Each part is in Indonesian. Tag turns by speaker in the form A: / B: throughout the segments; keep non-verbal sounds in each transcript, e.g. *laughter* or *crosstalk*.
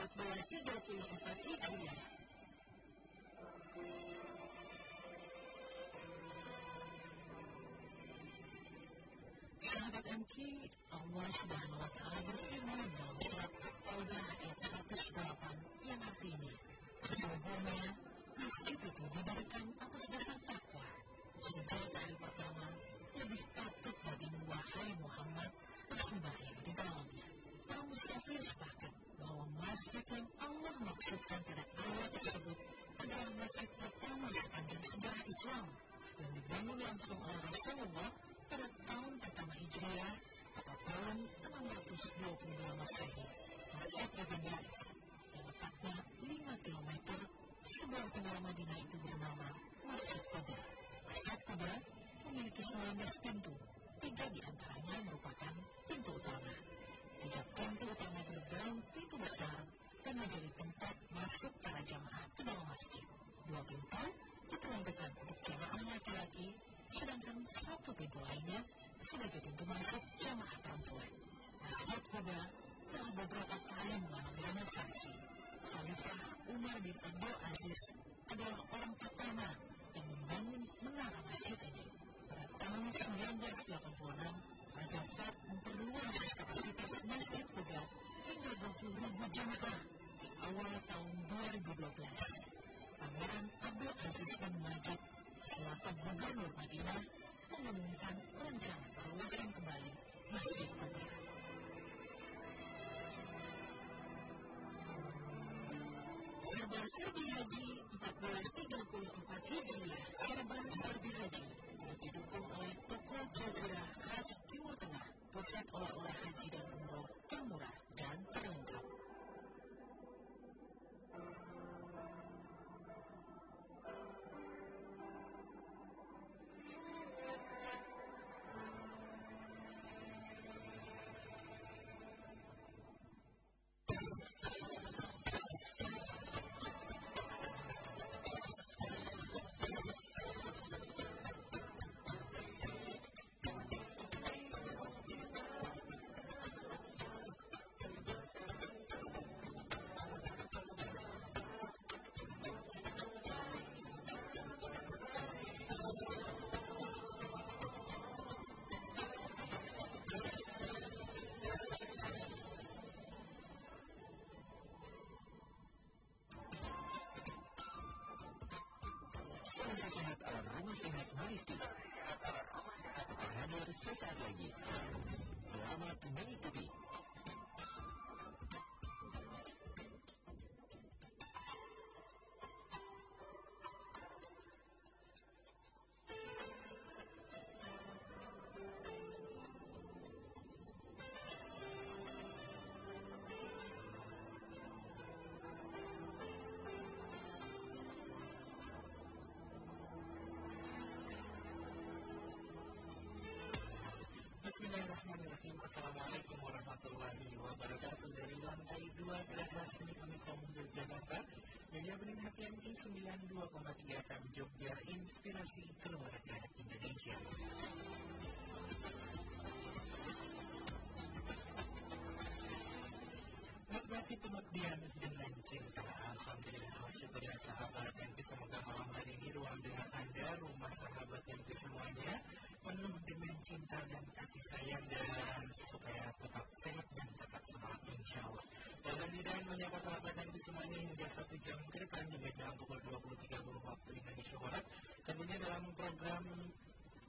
A: 1434 Hijriah. Allah Subhanahu wa taala berfirman dalam surat ayat 108 yang artinya sesungguhnya masjid itu didirikan atas dasar takwa sejak hari pertama lebih patut bagimu wahai Muhammad di dalamnya. Sepakat masjid yang Allah maksudkan pada ayat tersebut adalah masjid pertama sepanjang sejarah Islam yang dibangun langsung oleh Rasulullah pada tahun pertama Hijriah atau tahun 622 Masehi. Masjid legendaris yang letaknya 5 km sebuah tengah Madinah itu bernama Masjid Quba. Masjid Quba memiliki 19 pintu, tiga di antaranya merupakan pintu utama. Tiga pintu utama gerbang pintu besar dan menjadi tempat masuk para jamaah ke dalam masjid. Dua pintu diperuntukkan untuk jamaah laki-laki, sedangkan satu pintu lainnya sebagai pintu masuk jamaah perempuan. Masjid Kuba telah beberapa kali mengalami renovasi. Khalifah Umar bin Abdul Aziz adalah orang pertama yang membangun menara masjid ini. Pada tahun 1986, Fat memperluas kapasitas masjid Kuba hingga 20 ribu jamaah di awal tahun 2012. Pangeran Abdul Aziz bin Majid selaku gubernur Madinah mengumumkan rencana perluasan kembali Masjid Kuba. Serba Serbi Haji 1434 Hijriah Serba Serbi Haji didukung oleh toko Jazirah 先投两万还记得我们更账 Rumah Sehat Maristi akan hadir sesaat lagi. Selamat mengikuti. Yaya Bening Hati MI 92,3 FM Jogja Inspirasi Keluarga Indonesia. Nikmati pengabdian dengan cinta. Alhamdulillah syukur ya sahabat yang Semoga malam hari ini ruang dengan Anda Rumah sahabat yang semuanya Penuh dengan cinta dan kasih sayang Dan supaya tetap sehat dan tetap semangat insya Allah. Dan dan menyapa sahabat semuanya Hingga satu jam ke depan Hingga jam pukul 20.30 waktu Indonesia Barat Tentunya dalam program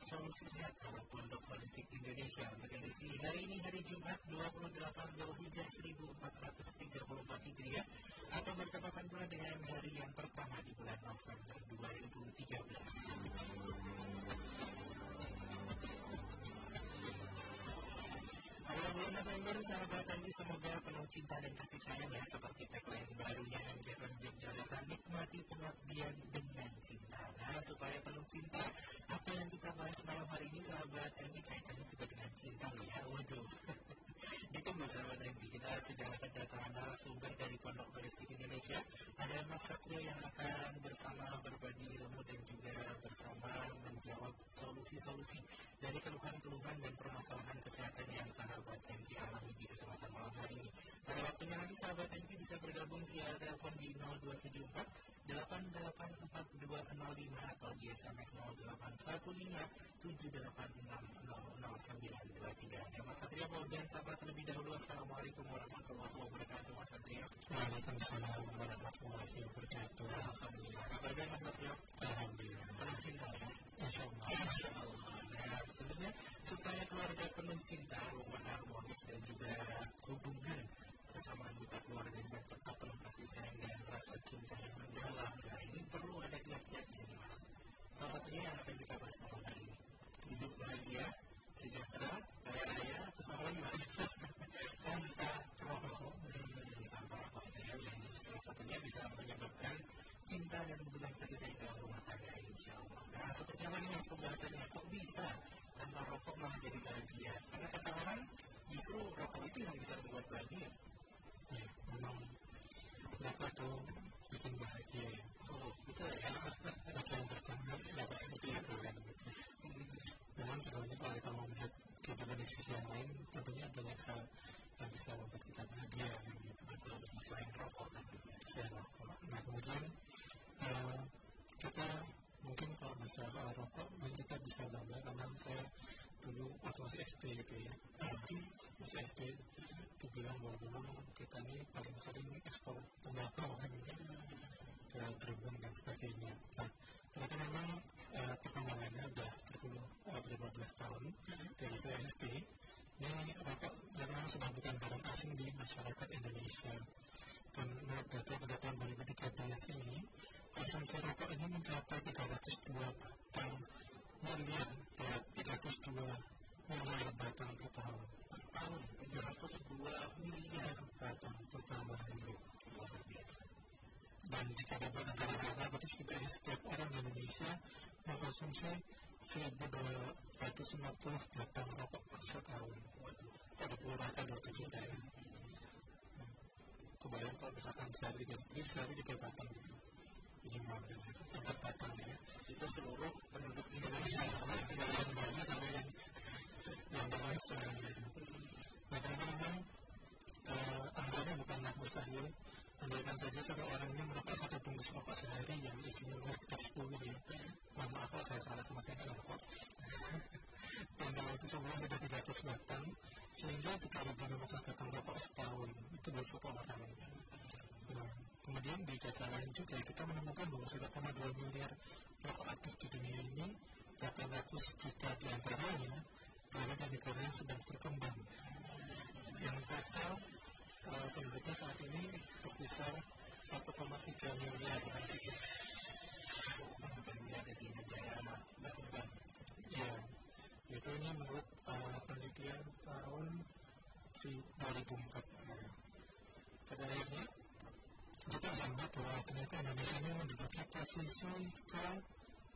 A: Solusi Sehat ala Pondok Holistik Indonesia edisi hari ini hari Jumat 28 Zulhijjah 1434 Hijriah atau bertepatan pula dengan hari yang pertama di bulan November 2013. Bulan November, sahabat Andi semoga penuh cinta dan kasih sayang ya seperti tagline barunya MGM Yogyakarta nikmati pengabdian dengan cinta. Nah, supaya penuh cinta, apa yang kita bahas malam hari ini sahabat Andi kaitannya juga dengan cinta loh ya. Waduh. *laughs* Ditunggu sahabat Rimpi, kita sudah kedatangan narasumber dari Pondok Balistik Indonesia. Ada Mas Satrio yang akan bersama berbagi ilmu dan juga bersama menjawab solusi-solusi dari keluhan-keluhan dan permasalahan kesehatan yang sahabat yang dialami di kesempatan malam hari ini. Pada waktunya nanti sahabat yang bisa bergabung via telepon di 0274 884205 atau di SMS 0815 Ya Mas Satria mau dan sahabat terlebih dahulu Assalamualaikum warahmatullahi wabarakatuh. Mas Satria.
B: Waalaikumsalam warahmatullahi wabarakatuh.
A: Alhamdulillah. Kabar baik Mas Satria?
B: Alhamdulillah.
A: Penuh cinta ya?
B: Insya Allah
A: Insya Allah Nah tentunya supaya keluarga penuh cinta rumah harmonis dan juga hubungan. Bersama anggota keluarganya tetap penuh kasih sayang dan rasa cinta yang mendalam Nah ini perlu ada kiat-kiatnya nih Mas Salah satunya yang akan kita bahas malam hari ini Hidup bahagia sejahtera, kaya raya, bersama lagi tanpa rokok tanpa rokok ya, yang salah satunya bisa menyebabkan cinta dan hubungan kasih sayang dalam rumah tangga insya Allah. Nah seperti apa nih mas pembahasannya? Kok bisa tanpa rokok malah jadi bahagia? Karena kata orang justru rokok itu yang bisa membuat bahagia.
B: Rokok itu bikin bahagia ya.
A: Oh, betul ya.
B: Bagi yang pertama dapat seperti itu kan. Memang sebenarnya kalau kita mau melihat kehidupan di sisi yang lain, tentunya banyak hal yang bisa membuat kita bahagia gitu.
A: Betul, selain rokok tentunya.
B: Selain rokok. Nah kemudian eh, kita mungkin kalau masalah rokok, mungkin kita bisa bangga karena saya dulu waktu masih SD gitu ya. Masih SD dibilang bahwa kita ini paling sering ekspor tembakau kan ke Tribun dan sebagainya. Nah, ternyata memang eh, perkembangannya udah berpuluh eh, berapa belas tahun dari saya SD ini rokok memang sudah bukan barang asing di masyarakat Indonesia dan menurut data pada tahun 2013 ini konsumsi rokok ini mencapai 302 batang miliar ya 302 miliar batang per tahun
A: Per tahun, 302 miliar
B: batang per tahun dan jika dapat antara rata berarti setidaknya setiap orang di Indonesia mengkonsumsi 1250 batang rokok per setahun pada puluh rata 200 juta ya kebayang kalau misalkan sehari tiga sehari tiga batang gitu ya.
A: Itu seluruh penduduk
B: Indonesia
A: Indonesia
B: dari yang banyak sampai yang yang sekarang gitu nah karena memang eh, anggarannya bukanlah mustahil. Andaikan saja satu orang ini merokok satu bungkus rokok sehari yang isinya mungkin sekitar 10 ya mohon kalau saya salah sama saya nggak rokok *laughs* dan kalau itu sebulan sudah 300 batang sehingga kita lebih memesan batang rokok setahun. Itu buat satu orang. Nah, kemudian di data lain juga kita menemukan bahwa 1,2 miliar rokok aktif di dunia ini 800 juta di antaranya berada di negara yang sedang berkembang yang total uh, penduduknya saat ini berkisar 1,3 miliar dengan
A: yang ada di negara berkembang.
B: Ya, itu ini menurut uh, penelitian tahun si 2004. Pada akhirnya bahwa ternyata Indonesia ini menduduki posisi ke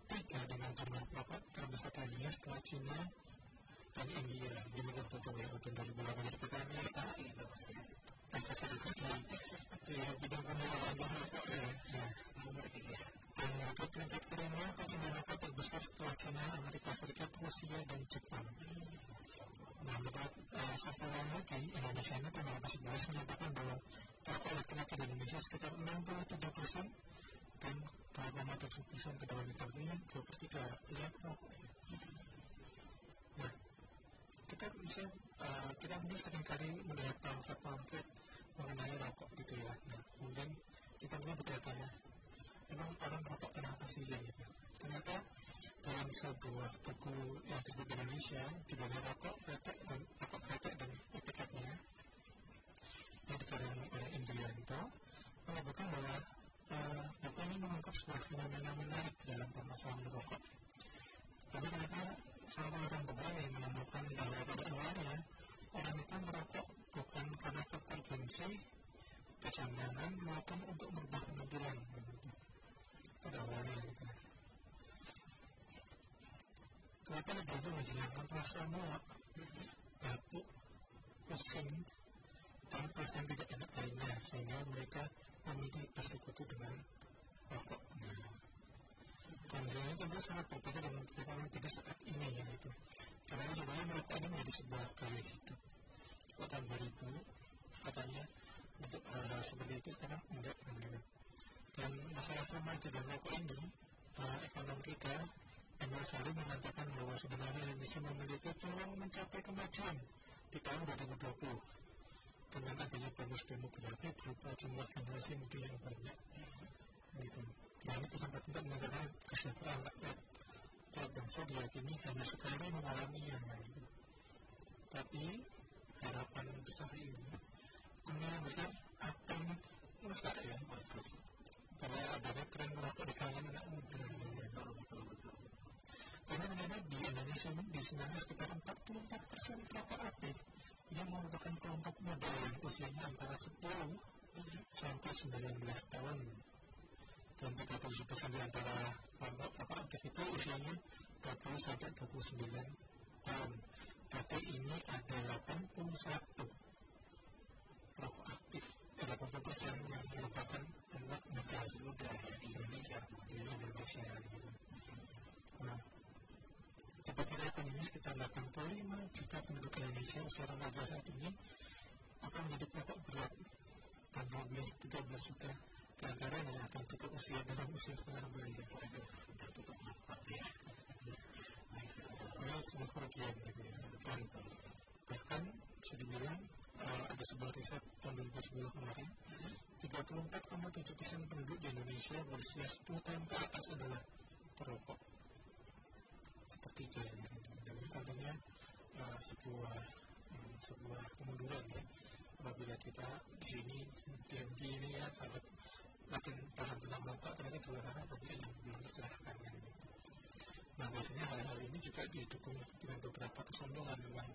B: tiga dengan jumlah perokok terbesar dunia setelah Cina dan India. Menurut data WHO tahun 2008 jadi kita ini
A: Prestasi itu
B: prestasi kita di bidang pengelolaan rokok ya.
A: Nomor tiga.
B: dan untuk peringkat kelima konsumen terbesar setelah China, Amerika Serikat, Rusia, dan Jepang. Nah, menurut uh, Safran lagi, Indonesia ini tahun 2011 menyatakan bahwa rokok laki-laki di Indonesia sekitar 63 persen dan 2,7 persen kedua wanita ini 2 per 3 ya. Nah, kita bisa uh, kita mungkin sering kali melihat pamflet-pamflet mengenai rokok gitu ya. Nah, kemudian kita mungkin bertanya, memang orang rokok kenapa sih ya gitu? Ternyata dalam sebuah buku yang terbit di Indonesia bawah rokok, kretek dan rokok kretek dan etiketnya yang dikarang oleh Indrianto menyebutkan bahwa uh, buku ini mengungkap sebuah fenomena menarik dalam permasalahan rokok. Karena ternyata sama orang tua yang menemukan bahwa pada awalnya orang itu merokok bukan karena faktor gengsi, kecandangan maupun untuk merubah penampilan pada awalnya gitu. Kenapa lebih menghilangkan rasa muak, batuk, pusing, dan perasaan tidak enak lainnya sehingga mereka memilih bersekutu dengan rokok. Nah, kondisinya tentu sangat berbeda dengan kita yang tidak saat ini ya itu. Karena sebenarnya merokok ini menjadi sebuah gaya hidup. Kalau tahun 2000 katanya untuk hal-hal seperti itu sekarang enggak. Dan masalah remaja dan rokok ini Salim mengatakan bahwa sebenarnya Indonesia memiliki peluang mencapai kemajuan di tahun 2020 dengan adanya bonus demografi berupa jumlah generasi muda yang banyak gitu. Nah ini kesempatan untuk mengenai kesejahteraan rakyat rakyat bangsa diyakini hanya sekali mengalami yang lain. Tapi harapan besar ini kemungkinan besar akan besar ya karena adanya tren merokok di kalangan anak muda karena ternyata di Indonesia ini di sana sekitar 44 persen perokok aktif yang merupakan kelompok muda yang usianya antara 10 sampai 19 tahun. Dan 30 persen di antara kelompok perokok aktif itu usianya 20 sampai 29 tahun. Tapi ini ada 81 perokok aktif 80 persen yang merupakan anak muda muda di Indonesia di Indonesia. Nah kita kira ini sekitar 85 juta penduduk Indonesia usia remaja saat ini akan menjadi perokok berat dan 12 13 juta di antaranya akan tutup usia dalam usia setengah bayi sudah tutup ya. Nah, semua kerugian gitu ya. Dan bahkan bisa dibilang uh, ada sebuah riset tahun 2010 kemarin 34,7 persen penduduk di Indonesia berusia 10 tahun ke atas adalah perokok sepertiga ya. dan ini tentunya uh, sebuah um, sebuah kemunduran ya. Apabila kita di sini DMG ini ya sangat makin paham tentang rokok ternyata di luar sana banyak yang belum diserahkan ya. Nah biasanya hal-hal ini juga didukung dengan beberapa kesombongan memang.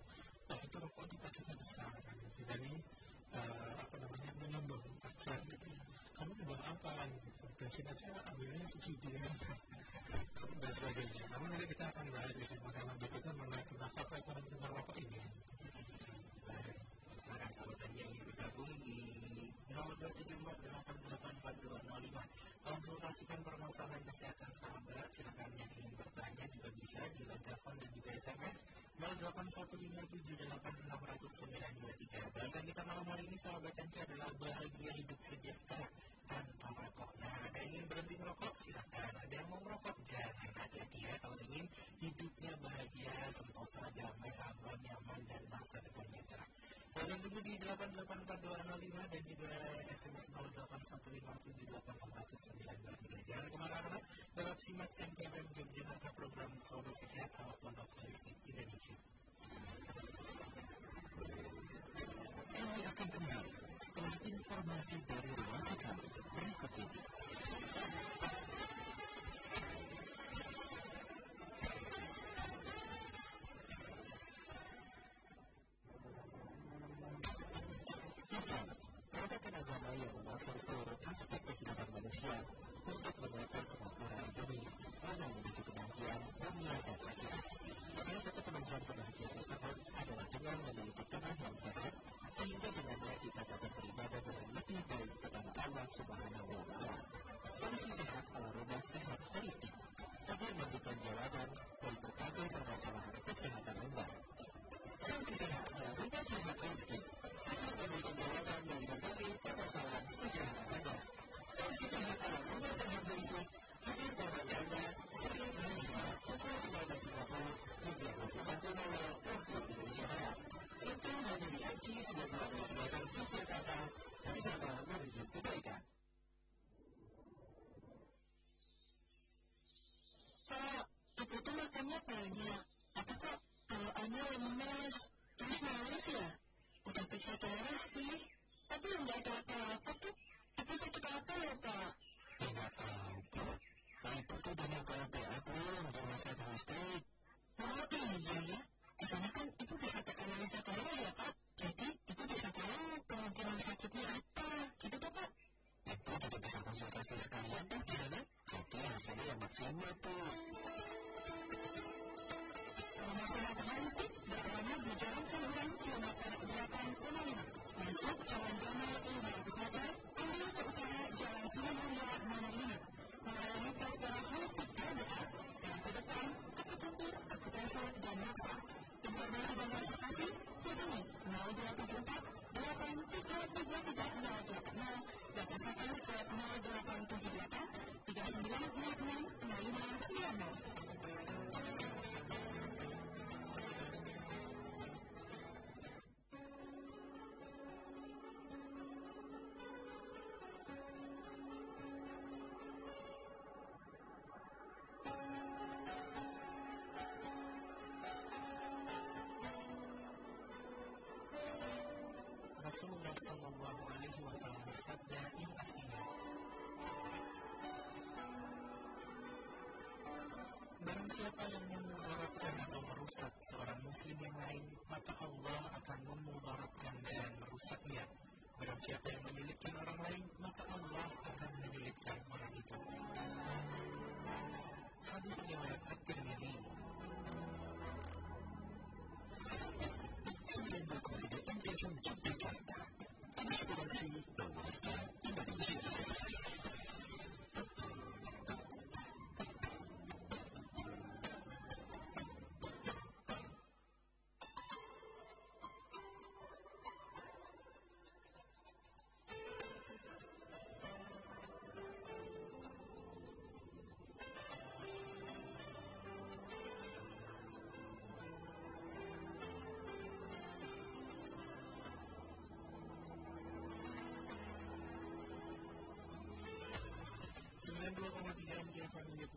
B: Oh itu rokok itu pajaknya besar kan. Kita ini uh, apa namanya menyumbang pajak gitu ya. Kamu nyumbang apa kan bensin aja ambilnya subsidi kan dan sebagainya namun nanti kita akan bahas di karena berikutnya mengenai tentang fakta ekonomi tentang rokok ini.
A: Sekarang kalau tadi yang bergabung di 0274884205 konsultasikan permasalahan kesehatan sahabat. Silakan yang ingin bertanya juga bisa di telepon dan juga SMS 08157866923 bahasan kita malam hari ini sahabat Canci adalah bahagia hidup sejahtera tanpa merokok nah ada yang ingin berhenti merokok merokok jangan hati-hati ya kalau ingin hidupnya bahagia sentosa damai aman nyaman dan masa depannya cerah Kalian tunggu di 8842005 dan juga SMS 08157848923. Jangan ke mana-mana, tetap simak NKM Yogyakarta program Solusi Sehat ala Pondok Politik Indonesia.
C: Kami akan kembali setelah informasi dari rumah berikut ini. Agama yang mengatur seluruh aspek kehidupan manusia untuk mengatur kemakmuran bumi, mana menuju kebahagiaan dunia dan akhirat. Salah satu penunjang kebahagiaan tersebut adalah dengan memiliki tubuh yang sehat, sehingga dengannya kita dapat beribadah dengan lebih baik kepada Allah Subhanahu wa Ta'ala. Solusi sehat ala rumah sehat holistik agar memberikan jawaban dari berbagai permasalahan kesehatan Anda. Solusi sehat ala rumah sehat holistik akan memberikan jawaban dari berbagai permasalahan kesehatan Anda. Solusi sehat ala rumah sehat holistik hadir dalam Anda Senin hingga pukul 19.50 hingga 21.00 waktu Indonesia Barat. Itu hanya di MG 92.9 Yogyakarta, bersama menuju kebaikan.
D: Pak, aku tuh makannya banyak. Apa kok kalau Anya lemes, terus nangis ya? Udah periksa darah sih, tapi nggak ada apa-apa tuh. Ibu sakit apa ya, Pak?
C: Ya nggak tahu, Bu. Pak Ibu tuh udah nyoba BA belum di rumah sakit holistik?
D: Oh iya ya, di sana kan ibu bisa cek analisa darah ya, Pak. Jadi ibu bisa tahu kemungkinan sakitnya apa, gitu toh, Pak?
C: Ibu udah bisa konsultasi sekalian tuh di sana. Jadi maksimal tuh.
D: Sehat holistik berada di Jalan Kelurahan kilometer 8,5. Masuk Jalan Jamal
A: Rasulullah Alaihi yang artinya Barang siapa yang memudaratkan atau merusak seorang muslim yang lain, maka Allah akan memudaratkan dan merusaknya. Barang siapa yang menyulitkan orang lain,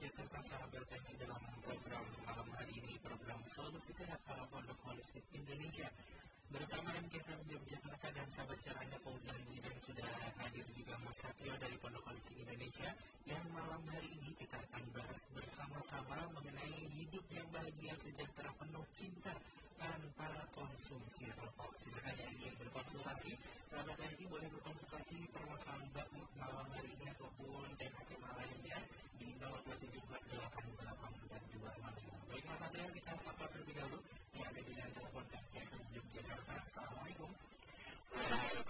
A: Yogyakarta sahabat yang dalam program malam hari ini program Solusi Sehat para Pondok Holistik Indonesia. Bersama MKFM Yogyakarta dan sahabat sejarahnya Fauzan dan sudah hadir juga Mas Satrio dari Pondok Holistik Indonesia. Yang malam hari ini kita akan bahas bersama-sama mengenai hidup yang bahagia sejahtera penuh cinta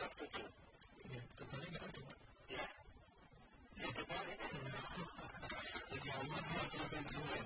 E: 27.
A: Iya, kecuali nggak ada, Pak.
E: Ya. Itu boleh.
A: Sejauhnya dua puluh tujuh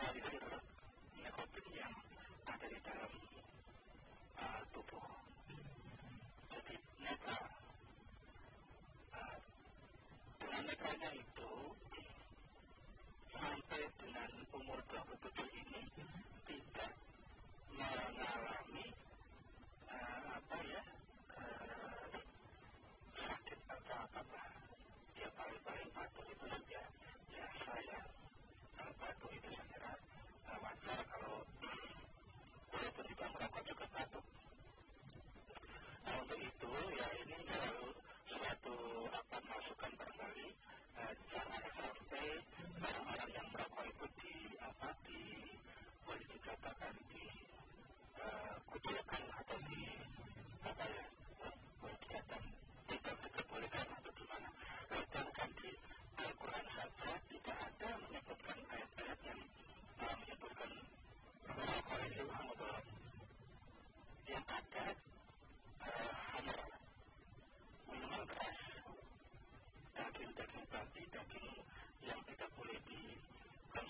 E: molekul nikotin dalam tubuh. Dengan itu eh, sampai dengan umur 27 jangan sampai orang-orang yang merokok itu di apa di boleh dikatakan di uh, kucilkan atau di apa ya boleh dikatakan tidak diperbolehkan atau gimana sedangkan di Al-Quran saja tidak ada menyebutkan ayat-ayat yang uh, menyebutkan merokok itu yang ada den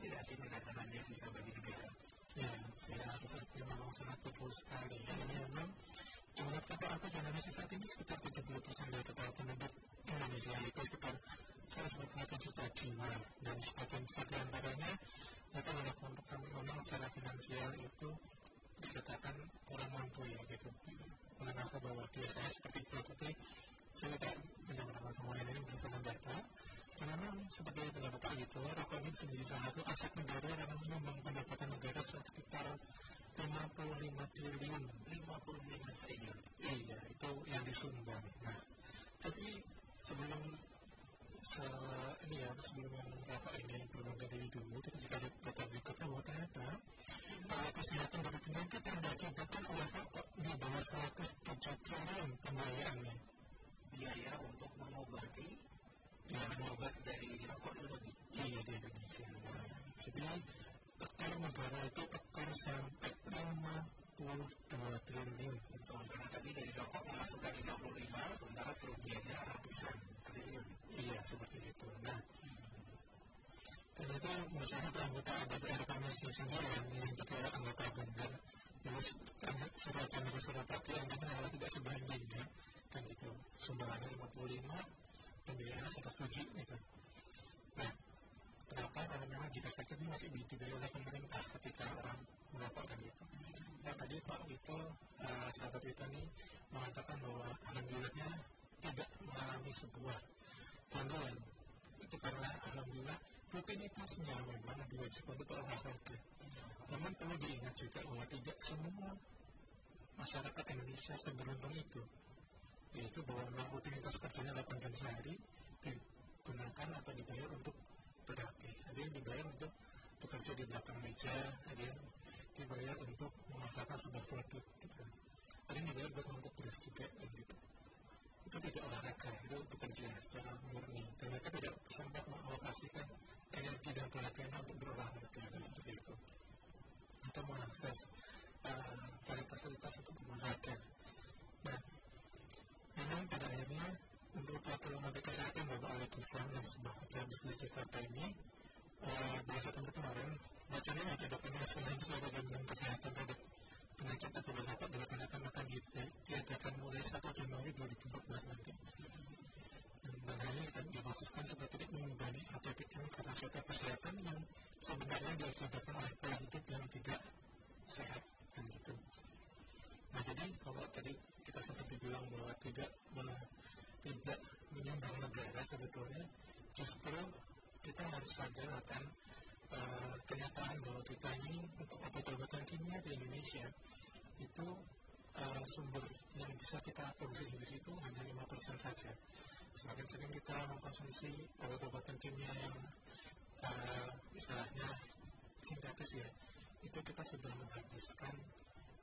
E: tidak
A: sih mengatakan devisa bagi negara?
B: Ya, saya rasa itu memang sangat betul sekali. Karena memang jumlah kata di Indonesia saat ini sekitar 70 persen dari total penduduk Indonesia itu sekitar 198 juta jiwa. Dan sebagian besar di antaranya itu adalah kelompok yang memang secara finansial itu dikatakan kurang mampu ya gitu. Menengah ke bawah biasanya seperti itu tapi saya tidak menyamakan semuanya ini berdasarkan data karena seperti pendapat Pak itu rokok ini bisa salah satu aset negara yang menyumbang pendapatan negara sekitar 55 triliun
A: 55 triliun.
B: iya itu yang disumbang. Nah tapi sebelum se ini ya sebelum yang rokok ini belum dari dulu kita juga ada data berikutnya. Bahwa ternyata uh, kesehatan dari penyakit yang diakibatkan oleh rokok di bawah 107 triliun pembayarannya
A: Biaya untuk mengobati
B: ya
A: obat dari rokok itu lebih.
B: iya di Indonesia nah, jadi tekor negara itu tekor sampai 52 triliun
A: Betul, karena tadi dari rokok memasukkan 55, sementara kerugiannya ratusan triliun.
B: Iya, seperti itu. Nah, itu misalnya anggota DPR Komisi 9 yang juga anggota benar, serahkan dengan surat tapi angkanya malah tidak sebanding ya. Kan itu sumbangannya 55, pembiayaannya 107 gitu. Nah, kenapa? Karena memang jika sakit ini masih dibiayai oleh pemerintah ketika orang merokok kan gitu. Nah, tadi Pak Wito, uh, sahabat Wito ini mengatakan bahwa alhamdulillahnya tidak mengalami sebuah gangguan itu karena alhamdulillah rutinitasnya memang diwajibkan untuk olahraga namun perlu diingat juga bahwa tidak semua masyarakat Indonesia seberuntung itu yaitu bahwa memang rutinitas kerjanya 8 jam sehari digunakan atau dibayar untuk berarti ada yang dibayar untuk bekerja di belakang meja ada yang dibayar untuk memasarkan sebuah produk gitu. Ada yang dibayar untuk beras juga gitu. Itu tidak olahraga, itu bekerja secara murni. Dan mereka tidak sempat mengalokasikan energi dan tenaganya untuk berolahraga dan seperti itu. Atau mengakses uh, fasilitas untuk berolahraga. Nah memang pada akhirnya untuk peraturan menteri kesehatan Bapak Ali Kiflan yang sebuah habis di Jakarta ini uh, pada September kemarin selain suara jaminan kesehatan pada penyakit atau dapat dilaksanakan akan diadakan mulai 1 Januari 2014 nanti. Dan hal ini akan dimaksudkan sebagai tidak membebani APBN karena suatu kesehatan yang sebenarnya diakibatkan oleh pola hidup yang tidak sehat kan gitu. Nah jadi kalau tadi kita sempat dibilang bahwa tidak tidak menyumbang negara sebetulnya justru kita harus sadar akan uh, kenyataan bahwa kita ini untuk obat-obatan kimia di Indonesia itu uh, sumber yang bisa kita produksi sendiri itu hanya 5% saja. Semakin sering kita mengkonsumsi obat-obatan kimia yang uh, istilahnya sintetis ya, itu kita sudah menghabiskan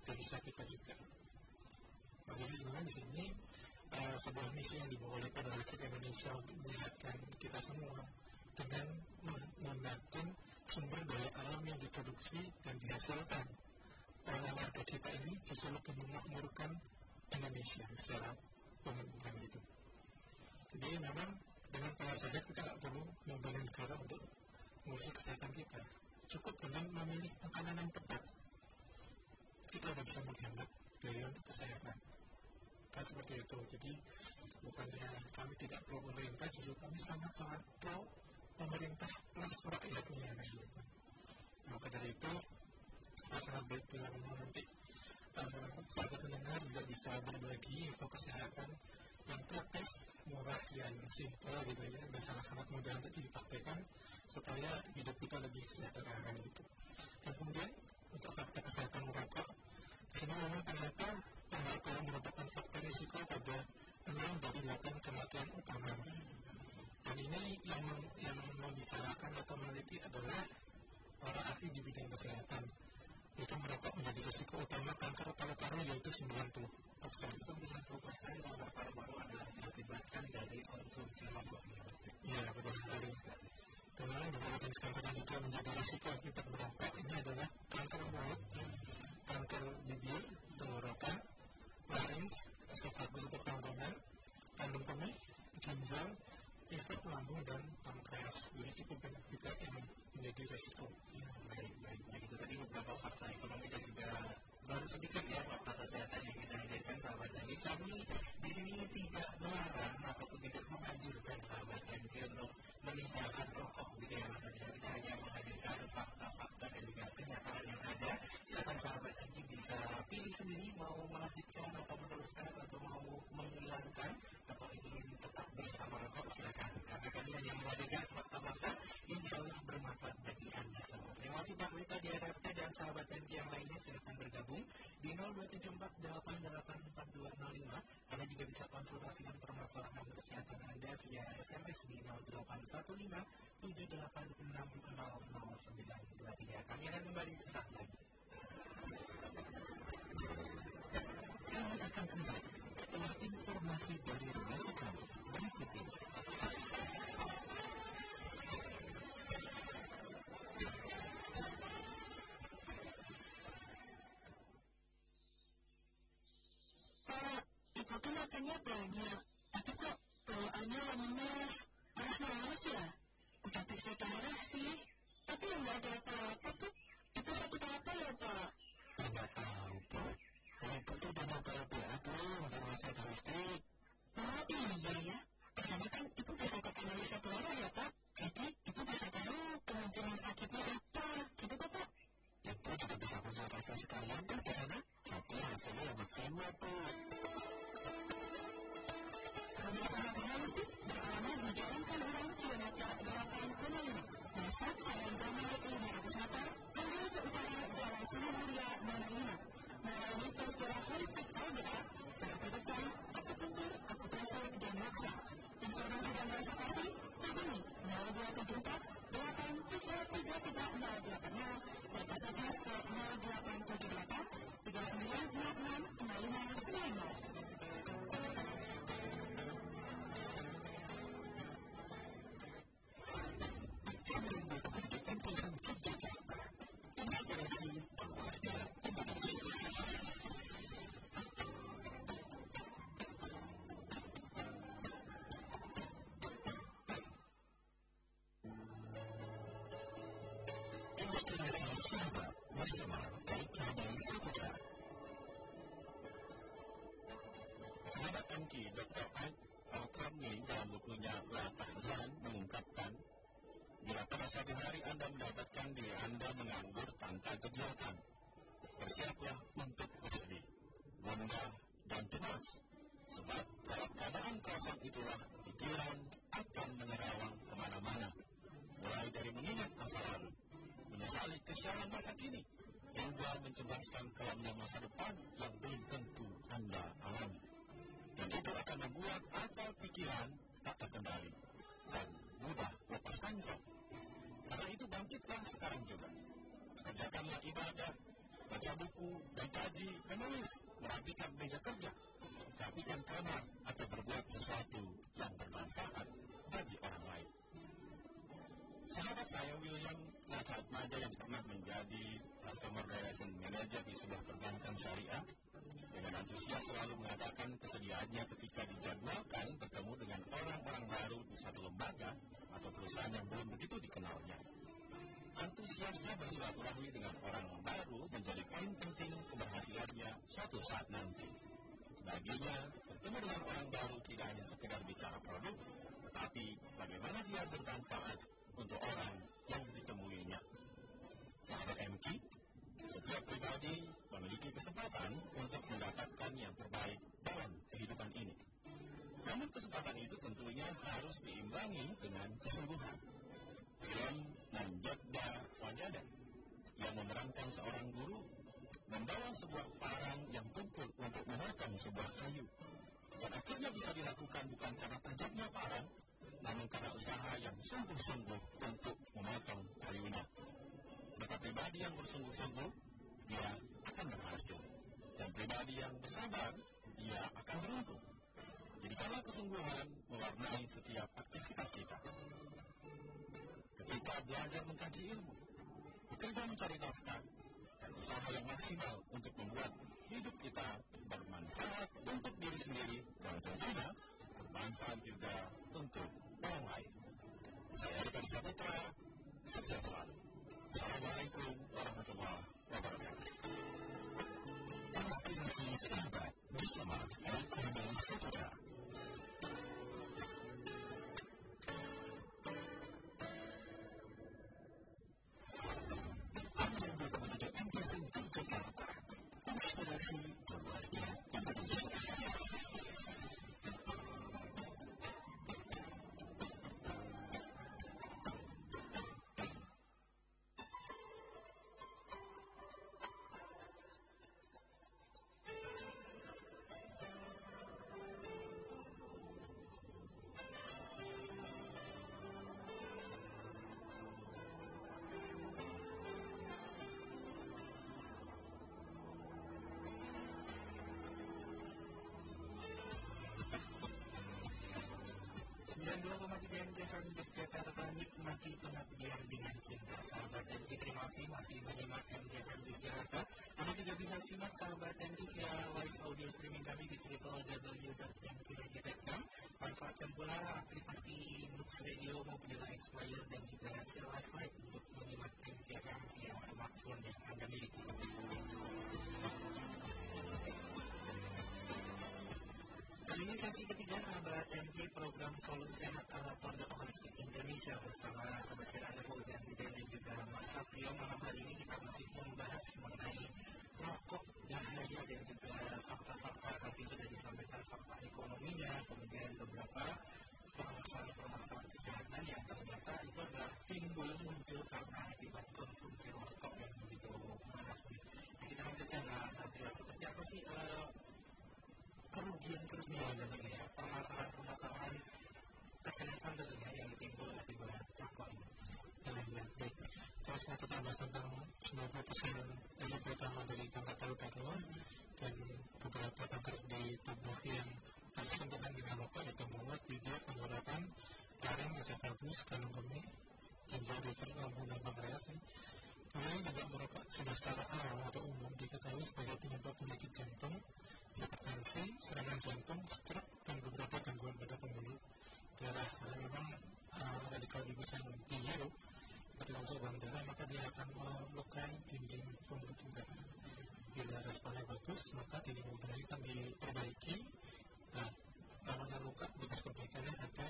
B: devisa kita juga. Nah, jadi sebenarnya di sini uh, sebuah misi yang dibawa oleh Federasi Indonesia untuk menyehatkan kita semua dengan menggunakan sumber daya alam yang diproduksi dan dihasilkan oleh warga kita ini justru lebih memakmurkan Indonesia secara pembangunan itu. Jadi memang dengan pola saja kita tidak perlu membangun negara untuk mengurusi kesehatan kita. Cukup dengan memilih makanan yang tepat. Kita sudah bisa menghemat biaya untuk kesehatan. Kan seperti itu. Jadi bukannya kami tidak pro pemerintah, justru kami sangat-sangat pro pemerintah plus rakyatnya gitu. Maka dari itu saya sangat baik bila nanti uh, sahabat pendengar juga bisa berbagi info kesehatan yang praktis, murah dan simpel gitu ya dan sangat-sangat mudah untuk dipraktekkan supaya hidup kita lebih sejahtera gitu. Dan kemudian untuk fakta kesehatan merokok, memang ternyata pengakuan merupakan faktor risiko pada 6 dari 8 kematian utama dan ini yang yang membicarakan atau meneliti adalah para ahli di bidang kesehatan itu merokok menjadi risiko utama kanker paru-paru yaitu 90 persen. 90 persen kanker paru-paru adalah diakibatkan dari konsumsi rokok. Iya betul sekali. Kemudian beberapa jenis kanker yang juga menjadi risiko akibat merokok ini adalah kanker mulut, kanker bibir, tenggorokan, larynx, esophagus atau kerongkongan, kandung kemih, ginjal, efek lambung dan pankreas. Jadi cukup banyak juga yang menjadi resiko. Ya, baik, baik. Nah, itu tadi beberapa fakta ekonomi dan juga baru sedikit ya fakta kesehatan yang kita hadirkan sahabat Jadi kami di sini tidak melarang ataupun tidak menganjurkan sahabat MG untuk meninggalkan rokok gitu ya mas Kita hanya menghadirkan fakta-fakta dan juga kenyataan yang ada. Silakan sahabat MG bisa pilih sendiri mau melanjutkan atau meneruskan atau mau menghilangkan atau ingin tetap bersama rokok silakan. Karena kami hanya menghadirkan fakta-fakta yang insya Allah bermanfaat bagi Anda semua. Terima kasih Pak Wita di RRT dan sahabat MG yang lainnya silakan bergabung di 0274884205. Anda juga bisa konsultasikan permasalahan kesehatan Anda via SMS di 0815 786000923. Kami akan kembali sesaat lagi. Kami akan kembali setelah informasi dari relasi kami berikut ini.
D: Pak, ibu tuh makannya banyak, tapi kok bawaannya lemes, terus nangis ya? Udah periksa darah sih, tapi yang nggak ada apa-apa tuh. Itu sakit apa ya, Pak?
B: Enggak tahu, Bu. Ibu tuh udah mau PLBA belum di rumah saya domestik?
D: Oh iya ya, biasanya kan ibu bisa cek analisa darah ya, Pak. Jadi ibu bisa tahu kemungkinan sakitnya apa, gitu kok, Pak?
B: Bisa konsultasi sekalian kan di sana. Jadi hasilnya yang maksimal, Bu.
D: Pemerintahan itu beralamat di Jalan Kaluran kilometer 8,5. Masuk Jalan Damai 500 meter, kembali ke utara Jalan Suri Mulia nomor 5. Melalui pos terakhir LBA, terapi depan, aku pintar, aku pasar, dan maksa. Informasi dan reservasi, hubungi 0274 8333080 SMS ke 0878 3966 5590.
B: Sahabat
F: MK Dr. Al-Karni dalam bukunya Latah Zan mengungkapkan Bila pada suatu hari Anda mendapatkan diri Anda menganggur tanpa kegiatan, bersiaplah untuk bersedih, gundah, dan cemas. Sebab dalam keadaan kosong itulah pikiran akan menerawang ke mana-mana. Mulai dari mengingat masa lalu, menyesali kesialan masa kini, hingga mencebaskan kelamnya masa depan yang belum tentu Anda alami. Dan itu akan membuat akal pikiran tak terkendali dan mudah lepas kontrol. Karena itu bangkitlah sekarang juga. Kerjakanlah ibadah, baca buku, dan kaji, menulis, merapikan meja kerja, rapikan kamar, atau berbuat sesuatu yang bermanfaat bagi orang lain. Sahabat saya William Maja yang pernah menjadi Customer Relation Manager di sebuah perbankan syariah dengan antusias selalu mengatakan kesediaannya ketika dijadwalkan bertemu dengan orang-orang baru di satu lembaga atau perusahaan yang belum begitu dikenalnya. Antusiasnya bersilaturahmi dengan orang baru menjadi poin penting keberhasilannya suatu saat nanti. Baginya, bertemu dengan orang baru tidak hanya sekedar bicara produk, tetapi bagaimana dia bermanfaat untuk orang yang ditemuinya. Sahabat MK, setiap pribadi memiliki kesempatan untuk mendapatkan yang terbaik dalam kehidupan ini. Namun kesempatan itu tentunya harus diimbangi dengan kesungguhan. Film Nanjadda Wajada yang memerankan seorang guru membawa sebuah parang yang tumpul untuk memotong sebuah kayu. Dan akhirnya bisa dilakukan bukan karena tajamnya parang, namun karena usaha yang sungguh-sungguh untuk memotong kayunya. Maka pribadi yang bersungguh-sungguh, dia akan berhasil. Dan pribadi yang bersabar, dia akan beruntung. Jadi kalau kesungguhan mewarnai setiap aktivitas kita. Ketika belajar mengkaji ilmu, bekerja mencari nafkah, dan usaha yang maksimal untuk membuat hidup kita bermanfaat untuk diri sendiri dan tentunya bermanfaat juga untuk lain. Saya Rika Saputra, sukses selalu. Assalamualaikum warahmatullahi wabarakatuh. Inspirasi sahabat bersama LKB Saputra.
A: 2,3 MDFM Jakarta nikmati pengabdian dengan cinta sahabat dan terima kasih masih menyimak MDFM Jakarta. Anda juga bisa simak sahabat dan via live audio streaming kami di www.mkradio.com manfaatkan pula aplikasi Mux Radio maupun Explayer dan juga Share Live ketiga sahabat MJ program Solusi Sehat ala Pondok Holistik Indonesia bersama sahabat Anda Fauzan Hussein dan juga Mas Satrio. Malam hari ini kita masih membahas mengenai rokok bahaya dan juga fakta-fakta tadi sudah disampaikan fakta ekonominya kemudian beberapa permasalahan-permasalahan kesehatan yang ternyata itu adalah timbul muncul karena akibat konsumsi rokok yang begitu banyak. Kita lanjutkan Mas Satrio seperti apa sih kerugian-kerugian tentunya permasalahan-permasalahan kesehatan tentunya yang timbul akibat rokok ini.
B: Ya, baik. Kalau saya kita bahas tentang 90% risiko utama dari kanker paru-paru dan beberapa kanker di tubuh yang harus tentukan dengan rokok yaitu mulut, bibir, tenggorokan, garing, esophagus, kandung kemih, ginjal, liver, lambung, dan pankreas. Kemudian juga merokok sudah secara awal atau umum diketahui sebagai penyebab penyakit jantung, hipertensi, serangan jantung, stroke, dan beberapa gangguan pada pembuluh darah. Karena memang uh, radikal bebas yang tinggi dalam darah maka dia akan melukai dinding pembuluh maka dinding pembuluh akan diperbaiki. Nah namanya luka bekas perbaikannya ada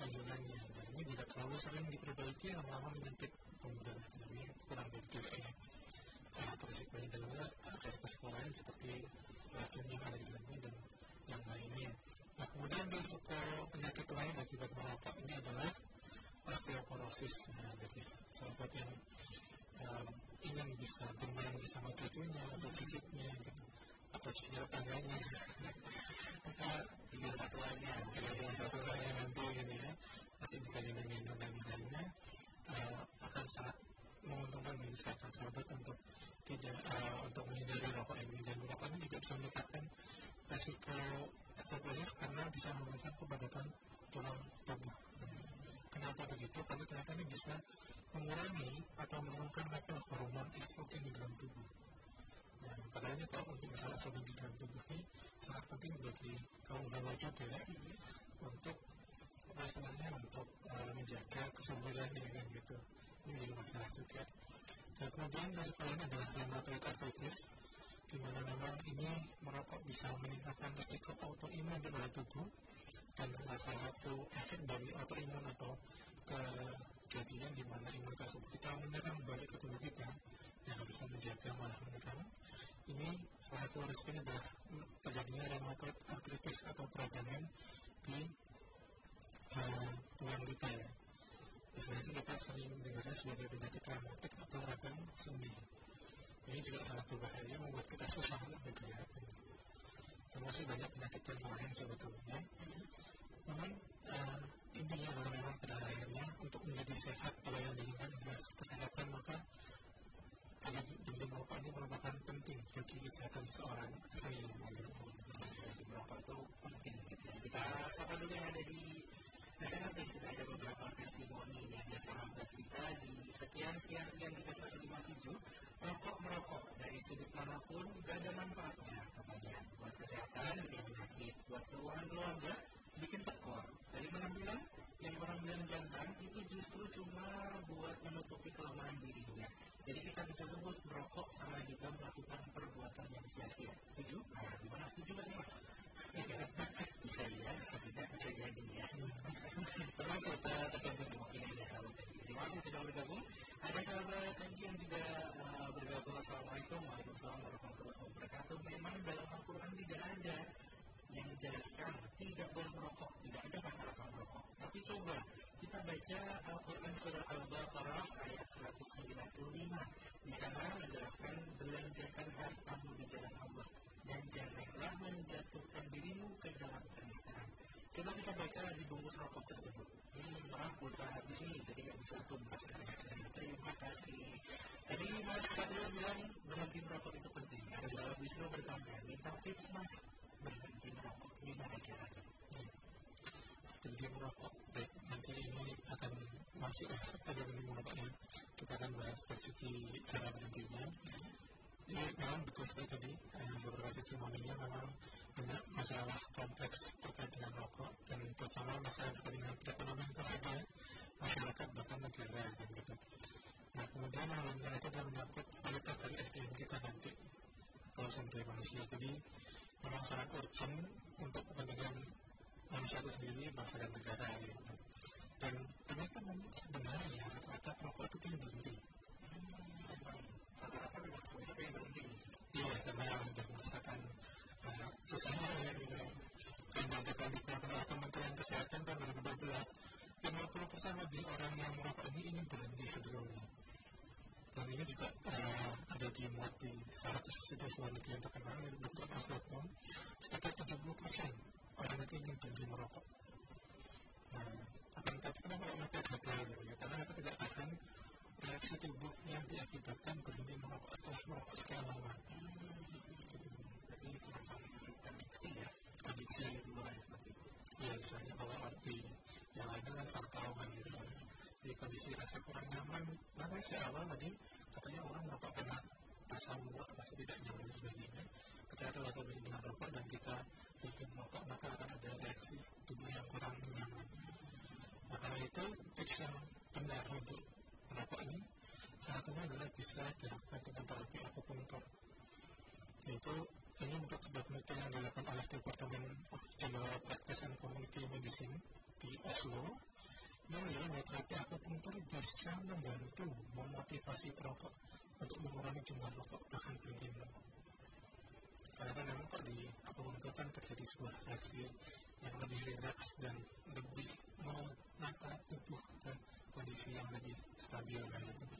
B: anjurannya nah ini tidak terlalu sering diperbaiki lama-lama menyempit pembuluh ini kurang baik juga ya. Sangat risikonya dan juga resiko lain seperti racun yang ada di dalamnya dan yang lainnya. Nah kemudian risiko penyakit lain akibat merokok ini adalah osteoporosis nah jadi sahabat yang um, ingin bisa bermain bersama cucunya atau cicitnya gitu. Atau cucunya tangganya. *laughs* Maka tinggal satu aja tinggal satu aja nanti gitu ya masih bisa gendong-gendong dan lainnya uh, akan sangat menguntungkan bagi kesehatan sahabat untuk tidak uh, untuk menghindari rokok ini. Dan rokok ini juga bisa meningkatkan resiko osteoporosis karena bisa memberikan kepadatan tulang tubuh kenapa begitu? Karena ternyata ini bisa mengurangi atau menurunkan level hormon estrogen di dalam tubuh. Nah, padahal ini tahu untuk misalnya estrogen di dalam tubuh ini sangat penting bagi kaum hawa juga ya, untuk masalahnya untuk uh, menjaga kesuburan ya kan gitu. Ini menjadi masalah juga. Dan kemudian resiko lain adalah rheumatoid arthritis di mana memang ini merokok bisa meningkatkan risiko autoimun di dalam tubuh dan salah satu efek dari autoimun atau kejadian di mana imunitas tubuh kita menyerang balik ke tubuh kita yang harusnya menjaga malah menyerang ini salah satu risikonya adalah terjadinya rheumatoid arthritis atau peradangan di uh, tulang kita ya. Biasanya sih kita sering dengarnya sebagai penyakit rheumatik atau radang sendi. Ini juga sangat berbahaya membuat kita susah untuk bergerak termasuk banyak penyakit yang lain sebetulnya. Namun uh, intinya adalah memang pada akhirnya untuk menjadi sehat kalau yang diinginkan adalah kesehatan maka kalau dinding merokok ini merupakan penting bagi kesehatan seorang
A: jadi merokok itu penting gitu ya. Kita sapa dulu yang ada di SMS dan sudah ada beberapa testimoni dari sahabat kita di sekian tiga satu lima tujuh rokok merokok dari sudut mana pun gak ada manfaatnya katanya buat kesehatan bikin penyakit buat keuangan keluarga bikin tekor. Dari mana bilang yang orang bilang jantan itu justru cuma buat menutupi kelemahan dirinya. Jadi kita bisa sebut merokok sama juga melakukan perbuatan yang sia-sia. Setuju? nah gimana? Setuju nih mas? bisa ya, bisa tidak, bisa jadi ya tenang kita tergantung kemungkinannya sahabat terima kasih sudah bergabung. Ada sahabat tadi yang juga uh, bergabung. Assalamualaikum Waalaikumsalam wabarakatuh memang dalam Al-Quran tidak ada yang menjelaskan tidak boleh merokok tidak ada kata-kata merokok. Tapi coba kita baca Al-Quran surah Al-Baqarah ayat 195 di sana menjelaskan belanjakan hartamu di jalan Allah dan janganlah menjatuhkan dirimu ke dalam penistaan coba kita baca di bungkus rokok tersebut. Ini maaf pulsa habis ini jadi nggak bisa tuntas terima kasih. Tadi Mas Fadil bilang berhenti merokok itu penting. Ada Wisnu bertanya minta tips Mas berhenti merokok gimana caranya
B: berhenti merokok baik nanti ini akan masuk pada berhenti merokoknya kita akan bahas dari segi cara berhentinya. Ini memang betul sekali tadi eh, beberapa testimoninya memang banyak masalah kompleks terkait dengan rokok dan terutama masalah terkait dengan perekonomian terhadap masyarakat bahkan negara dan gitu. Nah kemudian hal lain itu adalah menyangkut kualitas dari SDM kita nanti kalau sumber manusia. Jadi memang sangat urgent untuk kepentingan manusia itu sendiri, bangsa dan negara gitu. Dan ternyata memang sebenarnya rata-rata rokok itu tidak berhenti.
A: rata-rata sebenarnya pengen berhenti
B: Iya, karena sudah merasakan uh, susahnya ya gitu. Dan data di Kementerian Kesehatan tahun 2012, 50% lebih orang yang merokok ini ingin berhenti sebelumnya. Dan ini juga uh, ada dimuat di salah satu situs luar negeri yang terkenal, bentuk Aslokom, sekitar 70% orang itu ingin berhenti merokok. Nah, akan tetapi kenapa mereka gagal gitu ya? Karena mereka tidak tahan reaksi tubuh yang diakibatkan berhenti merokok setelah merokok sekian lama.
A: jadi semacam adiksi ya
B: Adiksi
A: dua seperti itu
B: ya misalnya kalau arti yang lainnya kan sarkawan gitu Jadi kondisi rasa kurang nyaman, maka si awal tadi katanya orang merokok karena rasa muak, rasa tidak nyaman dan sebagainya. Ketika telah terjadi dengan rokok dan kita bikin merokok, maka akan ada reaksi tubuh yang kurang nyaman. Maka itu tips yang benar untuk merokok ini salah satunya adalah bisa dilakukan dengan terapi akupunktur yaitu ini untuk sebuah penelitian yang dilakukan oleh Departemen of General Practice and Community Medicine di Oslo menilai bahwa terapi akupunktur bisa membantu memotivasi perokok untuk mengurangi jumlah rokok bahkan berhenti karena kan memang kok di akupunktur kan terjadi sebuah reaksi yang lebih rileks dan lebih menata tubuh ke kondisi yang lebih stabil kan gitu.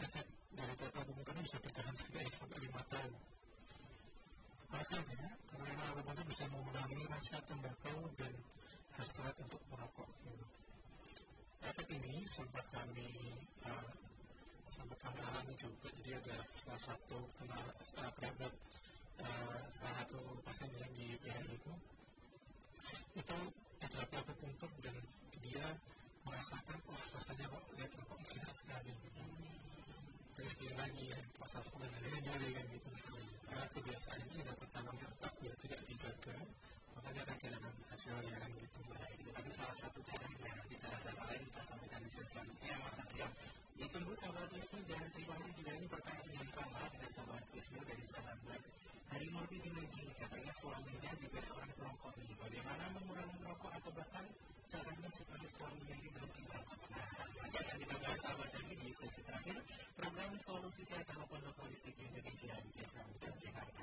B: Efek dari terapi akupunktur bisa bertahan 3 sampai 5 tahun Alasannya, karena akupunktur bisa mengurangi rasa tembakau dan hasrat untuk merokok. Efek ini sempat kami uh, sempat kami alami juga. Jadi ada salah satu kenal kerabat uh, salah satu pasien yang di PHI itu. Itu terapi akupunktur dan dia merasakan wah rasanya kok lihat kok enak sekali. Terus dia lagi ya pasal pengendalian jadi kan gitu? Karena kebiasaan ini sudah tertanam tetap ya tidak dijaga makanya akan kehilangan hasilnya kan gitu
A: nah itu tapi salah satu caranya di cara-cara lain kita sampaikan di selanjutnya Mas Akram ditunggu sahabat Wisnu dan terima kasih juga ini pertanyaan yang sama dengan sahabat Wisnu dari sahabat Hari Murti Dinegi katanya suaminya juga seorang perokok nih bagaimana mengurangi merokok atau bahkan caranya supaya suaminya ini berhenti nah akan kita bahas sahabat lagi di sesi terakhir program solusi kesehatan Pondok Holistik Indonesia di Jakarta Jakarta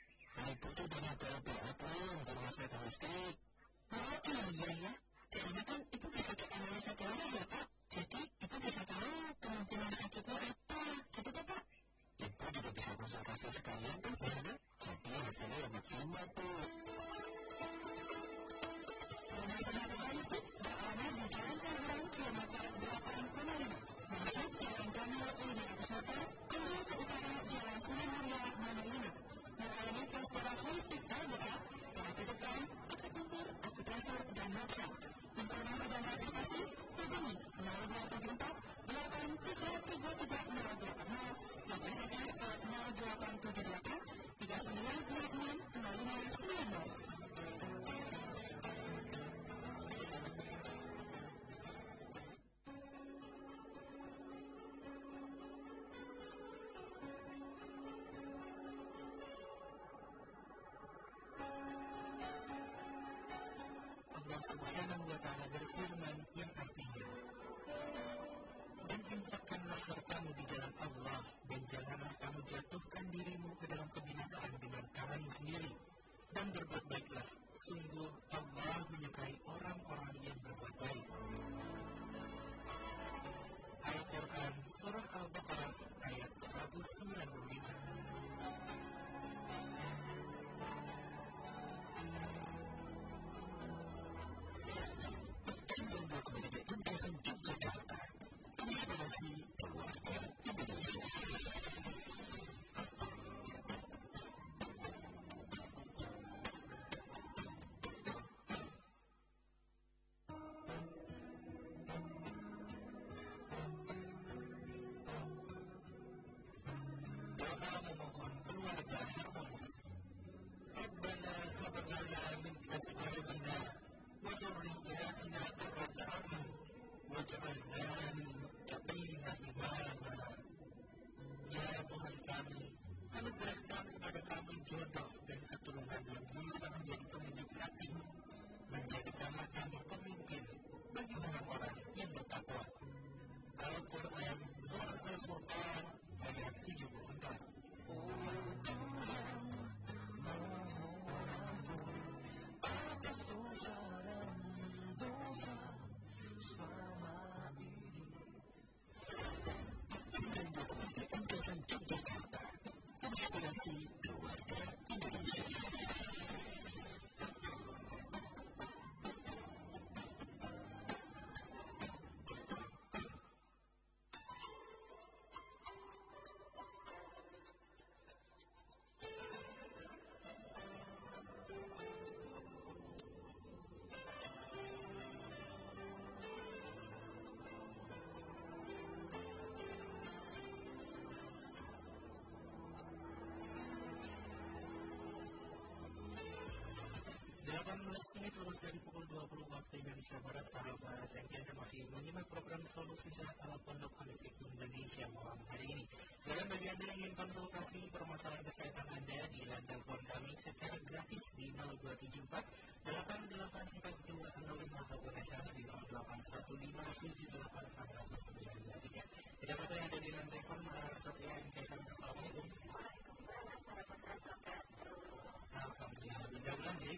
D: Nggak apa-apa
C: untuk masalah domestik.
D: Oh iya ya, karena kan ibu bisa ke analisa darah ya, Pak. Jadi ibu bisa tahu kemungkinan sakitnya apa, gitu tuh, Pak.
C: Ibu juga bisa konsultasi sekalian tuh, ya. Jadi hasilnya lebih maksimal tuh.
D: Itu Jalan Tangerang, kilometer 8,5. Masuk Jalan Jamal 500 meter, ambil ke utara Jalan Sunan Muria Manalina. Melayani transportasi holistik akupunktur, akupressur, dan massage. Informasi dan reservasi hubungi 0274 8333080 dan SMS ke 0878 3926 0590.
A: Subhanahu wa taala berfirman yang artinya dan infakkanlah hartamu di jalan Allah dan janganlah kamu jatuhkan dirimu ke dalam kebinasaan dengan tanganmu sendiri. Dan berbuat baiklah sungguh Allah menyukai orang-orang 几个问题 terus dari pukul 20 waktu Indonesia Barat sahabat yang Anda masih menyimak program Solusi Sehat ala Pondok Holistik Indonesia malam hari ini. Dan bagi Anda yang ingin konsultasi permasalahan kesehatan Anda di telepon kami secara gratis di 0274 8842 ataupun SMS di 081578 Kita kata yang ada di lantai telepon seperti yang saya Assalamualaikum. Alhamdulillah, mudah-mudahan sih.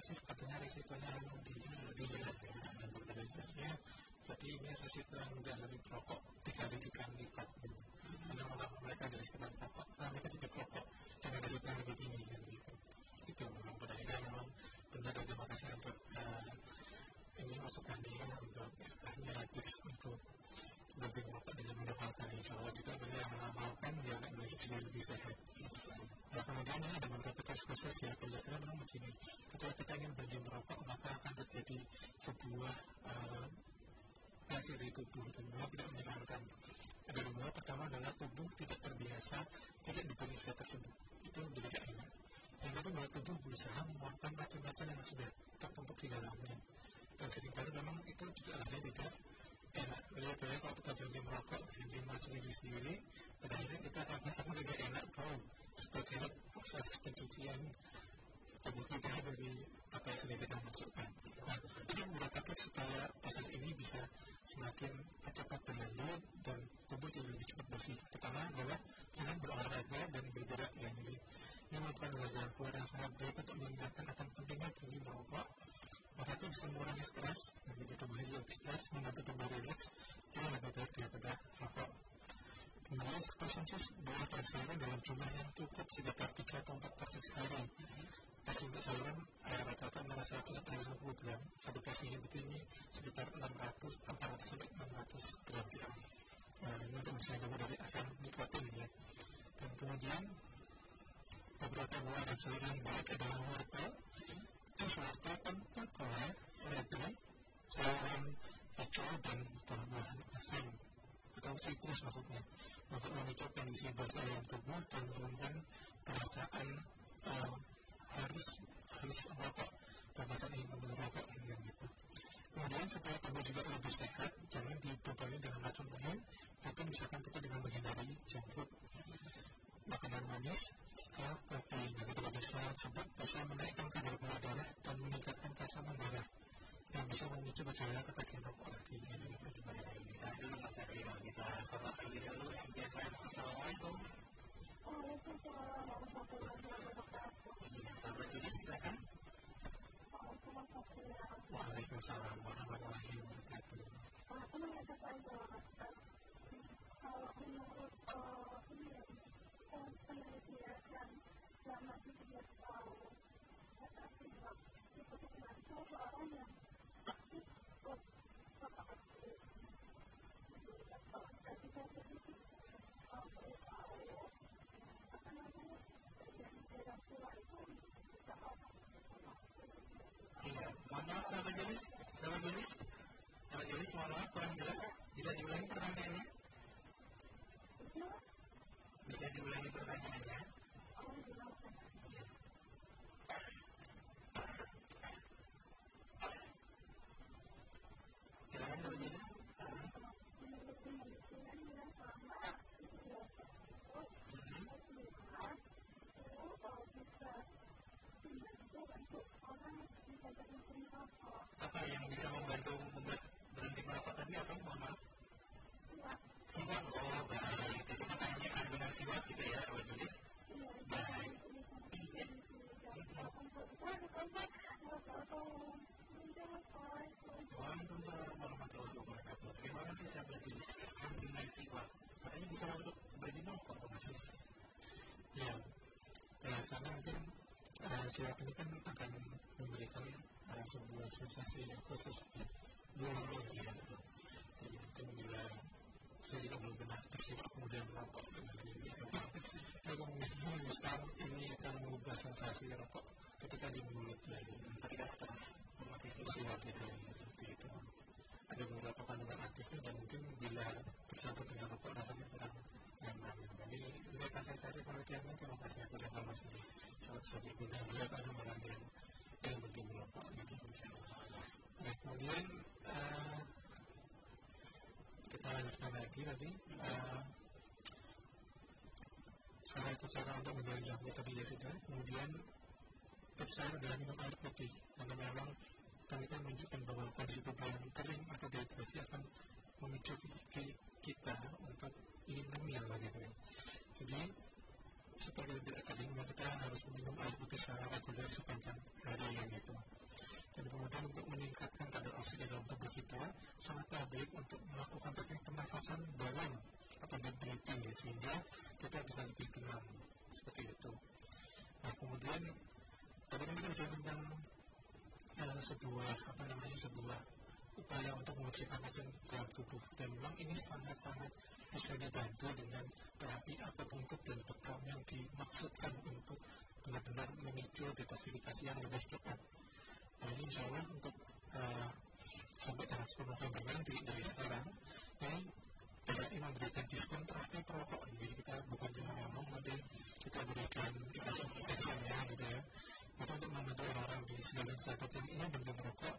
B: Pasif katanya risikonya lebih lebih berat ya dan berbeda jadi ini risiko yang menjalani rokok tiga kali lipat. Karena mereka dari sekitar rokok nah, mereka juga rokok dengan risiko yang lebih tinggi kan gitu. Itu memang pada akhirnya memang benar ada makasih untuk uh, ini masukan dia untuk istilahnya tips untuk lebih merokok dengan mendepankan insya Allah juga beliau mengamalkan dia akan menjadi lebih sehat. Nah kemudian ada beberapa tes khusus ya penjelasannya memang begini ketika kita ingin berhenti merokok maka akan terjadi sebuah uh, reaksi dari tubuh dan tidak menyenangkan. Ada dua pertama adalah tubuh tidak terbiasa tidak diberi zat tersebut. Itu tidak enak. Yang kedua tubuh berusaha mengeluarkan racun-racun yang sudah tertumpuk di dalamnya. Dan sering kali memang itu juga rasanya tidak enak lihat ya kalau kita berhenti merokok berhenti masuk diri sendiri pada akhirnya kita akan merasakan lebih enak bau seperti proses pencucian tubuh kita dari apa yang sudah kita masukkan. Nah ini beberapa supaya proses ini bisa semakin cepat berlanjut dan tubuh jadi lebih cepat bersih. Pertama adalah dengan berolahraga dan bergerak ya jadi ini merupakan jalan keluar yang sangat baik untuk mengingatkan akan pentingnya berhenti merokok itu bisa mengurangi stres begitu tubuhnya lebih stres membantu tubuh relax jauh lebih baik daripada rokok. Kemudian konsumsi buah dan sayuran dalam jumlah yang cukup sekitar 3 atau 4 porsi sehari porsi untuk sayuran rata-rata antara 100 sampai 150 gram. Porsinya itu ini sekitar 600 400 sampai 600 gram nah, ini untuk bisa jaga dari asam nikotin ya. Dan kemudian beberapa buah dan sayuran baik adalah wortel serta tempat seledri, sayuran kecil dan buah-buahan asam. atau siklus maksudnya untuk memicu kondisi dalam tubuh dan menurunkan perasaan uh, harus harus merokok perasaan ingin merokok gitu kemudian supaya tubuh juga lebih sehat jangan dibebani dengan racun umum mungkin misalkan kita dengan menghindari junk food makanan manis ya kopi dan itu bisa sebab bisa menaikkan kadar gula darah dan meningkatkan keasaman darah yang bisa memicu gejala ketagihan rokok lagi. Ini
A: kita dulu. Mas Adrino kita sapa lagi dulu. Yang biasa Assalamualaikum.
D: Waalaikumsalam warahmatullahi wabarakatuh.
A: Sahabat Judit silakan
B: Waalaikumsalam warahmatullahi wabarakatuh.
D: Kalau menurut ini penelitian yang selama 17 tahun tetapi itu seorang yang aktif bapak aktif ketika begitu tahu apa namanya terjadi dalam tua itu bisa
A: Iya, mohon maaf sahabat Jelis, sahabat Jelis, mohon maaf kurang jelas, bisa diulangi pertanyaannya? Apa yang bisa membantu membuat berhenti merokok tadi apa mohon maaf? Siwak. Oh baik. Itu katanya kandungan siwak gitu ya tulis baik. Waalaikumsalam warahmatullahi wabarakatuh. Terima kasih sahabat tulis kandungan siwak. Katanya bisa untuk berhenti merokok, masih.
B: Ya, biasanya mungkin uh, siwak ini kan akan memberikan uh, sebuah sensasi yang khusus di mulut ya. Jadi mungkin bila saya juga belum pernah tersiwak kemudian merokok kalau mungkin besar ini akan mengubah sensasi rokok ketika di mulut lagi ketika setelah memakai siwak gitu ya, seperti itu. Ada beberapa kandungan aktifnya dan mungkin bila bersatu dengan rokok rasanya kurang jadi yang gitu nah kemudian uh, kita lanjutkan lagi uh, cara untuk tadi ya sudah kemudian percaya dengan minum air putih karena memang penelitian menunjukkan bahwa kondisi tubuh yang kering atau dehidrasi akan memicu kita untuk ingin ngemil gitu ya. Jadi sebagai kering maka kita harus minum air putih secara reguler sepanjang hari yang itu. Dan kemudian untuk meningkatkan kadar oksigen dalam tubuh kita sangatlah baik untuk melakukan teknik pernafasan dalam atau deep breathing ya, sehingga kita bisa lebih tenang seperti itu. Nah kemudian tadi kan kita bicara tentang uh, sebuah apa namanya sebuah upaya untuk membersihkan racun dalam tubuh. Dan memang ini sangat-sangat bisa dibantu dengan terapi akupunktur dan bekam yang dimaksudkan untuk benar-benar memicu detoksifikasi yang lebih cepat. Nah ini insya Allah untuk uh, sampai tanggal 10 November nanti dari sekarang ini memberikan diskon terapi perokok. Jadi kita bukan cuma ngomong nanti kita berikan dikasih actionnya gitu ya. Itu untuk membantu orang-orang di segala yang ingin berhenti merokok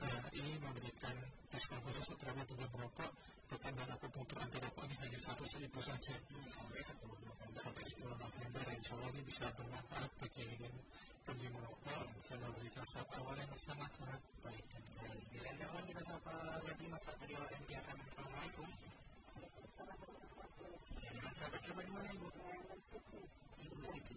B: TKI memberikan diskon khusus terapi berhenti merokok bukan dan akupunktur anti rokok ini hanya satu seribu saja sampai 10 November insya Allah ini bisa bermanfaat bagi berhenti merokok bisa memberikan rasa awal yang sangat-sangat baik
A: Bila ada kita sapa lagi Mas Satrio akan Assalamualaikum. Ya, dengan sahabat coba di mana Ibu? Ibu Siti.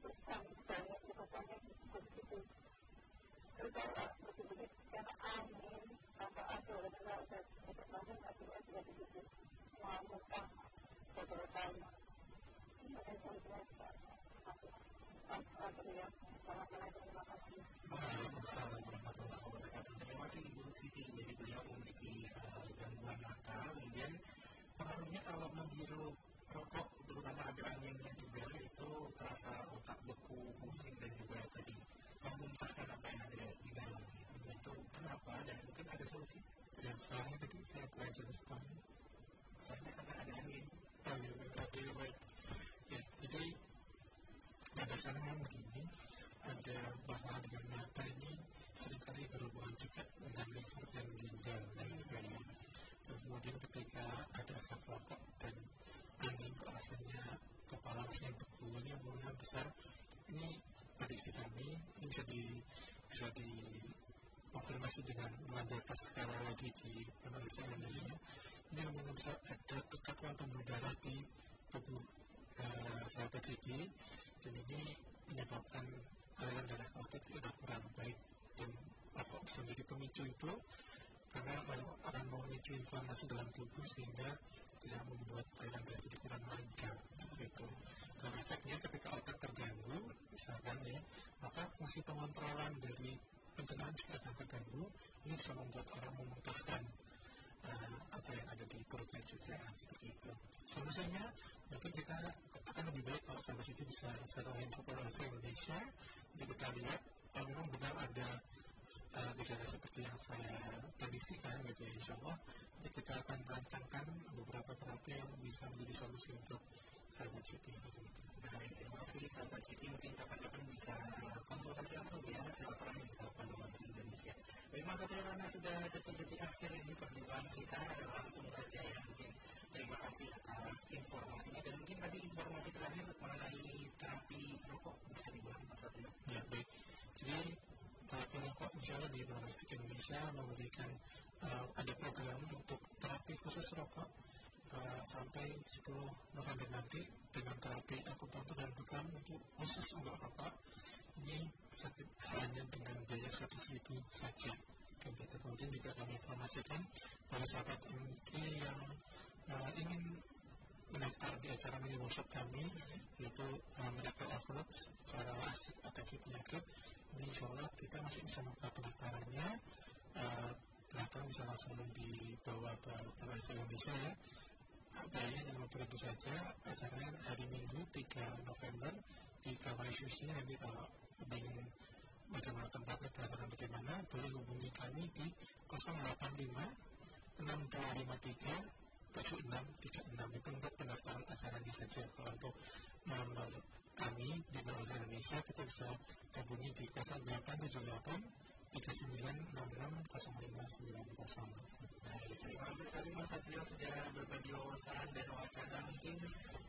D: ada
A: orang ada kemudian pengaruhnya kalau menghirup rokok terutama ada anjingnya terasa otak beku, pusing dan juga tadi memuntahkan apa yang ada di dalam. Itu kenapa dan mungkin ada solusi?
B: Dan soalnya tadi saya belajar setahun.
A: Karena karena ada angin.
B: Iya, berarti baik. Ya, jadi pada memang begini, ada masalah dengan mata ini sering kali berhubungan juga dengan liver dan ginjal dan sebagainya. Kemudian ketika ada asap rokok dan angin kok rasanya kepala beku ini kemungkinan besar. Ini prediksi kami ini bisa di bisa dikonfirmasi dengan melihat tes skala lagi di pemeriksa Indonesia ini kemungkinan besar ada kekatuan pembuluh darah di tubuh uh, sahabat Siti dan ini menyebabkan aliran darah ke otak sudah kurang baik dan rokok bisa menjadi pemicu itu karena akan memicu inflamasi dalam tubuh sehingga bisa membuat aliran darah jadi kurang lancar seperti itu. Dan efeknya ketika otak terganggu misalkan ya maka fungsi pengontrolan dari pencernaan juga akan terganggu. Ini bisa membuat orang memutuskan uh, apa yang ada di perutnya juga seperti itu. Solusinya mungkin kita akan lebih baik kalau sampai situ bisa bahasa Indonesia. Jadi kita lihat kalau memang benar ada uh, seperti yang saya prediksikan gitu ya insya Allah jadi kita akan merancangkan beberapa terapi yang bisa menjadi solusi untuk sahabat Siti gitu.
A: Baik, terima kasih sahabat Siti. Mungkin kapan-kapan bisa konsultasi langsung ya silaturahmi ke Panduan Indonesia. Baik, Mas Satria sudah detik-detik akhir ini perjumpaan kita langsung saja ya mungkin terima kasih atas informasinya dan mungkin tadi informasi terakhir mengenai terapi rokok bisa diulang Mas Satria.
B: Ya baik. Jadi terapi rokok Allah di Domestik Indonesia memberikan uh, ada program untuk terapi khusus rokok uh, sampai 10 November nanti dengan terapi akupunktur dan program untuk khusus untuk rokok. Ini sakit hanya dengan biaya 100 ribu saja. Dan kita kemudian juga kami informasikan pada sahabat MK yang uh, ingin mendaftar di acara mini workshop kami yaitu uh, Roots cara asik atasi penyakit. Ini insya Allah kita masih bisa membuka pendaftarannya. Uh, pendaftaran bisa langsung dibawa ke Pemerintah Indonesia ya. Bayarnya lima puluh ribu saja acaranya hari Minggu 3 November di Kawai Sushi nanti kalau bingung bagaimana tempatnya pendaftaran bagaimana boleh hubungi kami di 085 6253 7636 itu untuk pendaftaran acaranya saja kalau untuk nomor kami di Bank Indonesia kita bisa hubungi di 0878 3966 0590
A: Baik, terima kasih sekali Mas Satrio sudah berbagi wawasan dan wacana mungkin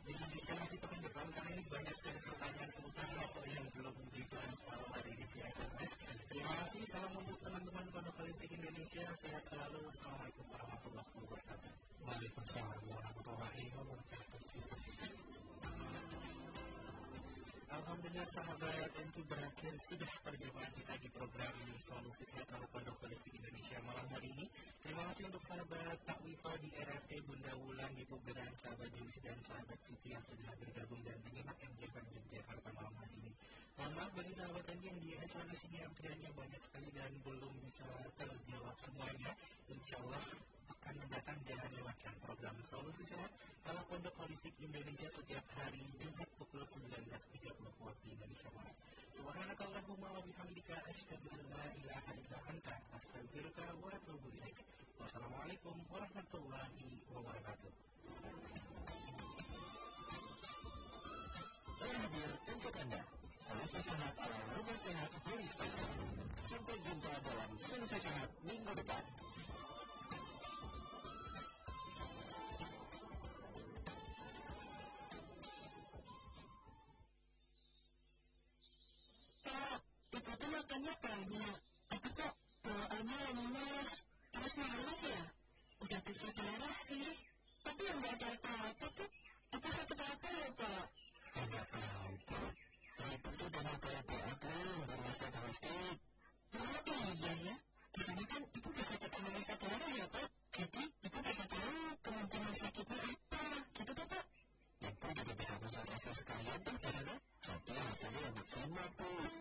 A: nanti depan karena ini banyak pertanyaan seputar yang belum. Terima kasih. Teman-teman Politik Indonesia. Sehat selalu. Assalamualaikum warahmatullahi wabarakatuh.
B: Waalaikumsalam warahmatullahi wabarakatuh.
A: Alhamdulillah sahabat tentu berakhir sudah perjumpaan kita di program Solusi Sehat ala Pondok Indonesia malam hari ini. Terima kasih untuk sahabat Pak Wifa di RRT Bunda Wulan di Pugeran, sahabat Dewi dan sahabat Siti yang sudah bergabung dan menyimak MJ di Jakarta malam hari ini. Mohon maaf bagi sahabat yang di sana sini antriannya banyak sekali dan belum bisa terjawab semuanya. Insya Allah akan mendatang jangan lewatkan program Solusi Sehat ala Pondok Holistik Indonesia setiap hari Jumat pukul 19.30 waktu Indonesia Barat. Subhanakallahumma wa bihamdika asyhadu an la ilaha illa anta astaghfiruka wa atubu ilaik. Wassalamualaikum warahmatullahi wabarakatuh.
F: Hadir untuk Anda Solusi Sehat ala Rumah Sehat Holistik Sampai jumpa dalam Solusi Sehat minggu depan
C: Makannya banyak. Tapi kok bawaannya lemes, terus males ya? Udah bisa darah sih. Tapi yang gak ada apa-apa tuh, apa sakit apa ya, Pak?
F: Tidak tahu, Pak. Ibu tuh udah kayak apa di rumah sakit holistik.
C: Oh iya ya, katanya kan Ibu bisa cepat memeriksa darah ya, Pak?
D: Jadi, kita bisa tahu kemungkinan sakitnya apa, gitu tuh Pak.
C: Itu juga bisa rasa sekalian tuh di sana. Jadi hasilnya yang maksimal tuh.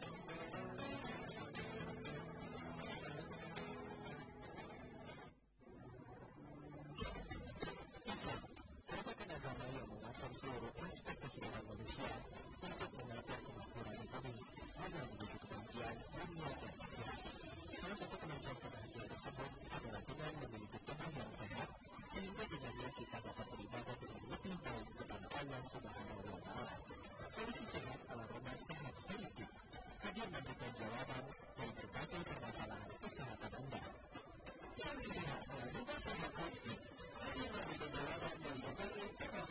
C: manusia untuk mengatur kemakmuran ekonomi agar menuju kebahagiaan dan akhirat. Salah satu penunjang kebahagiaan tersebut adalah dengan memiliki tubuh yang sehat sehingga dengannya kita dapat beribadah dengan lebih baik kepada Allah Subhanahu wa Ta'ala. Solusi sehat ala rumah sehat holistik hadir memberikan jawaban dari berbagai permasalahan kesehatan Anda. Solusi sehat ala rumah sehat holistik hadir memberikan jawaban dari berbagai permasalahan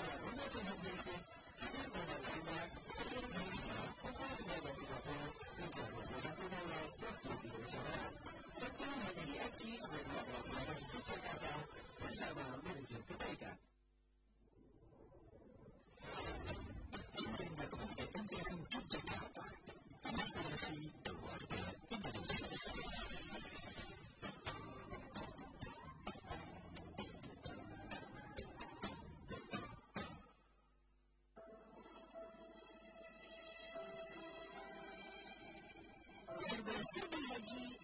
D: Jesus.